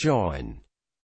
join.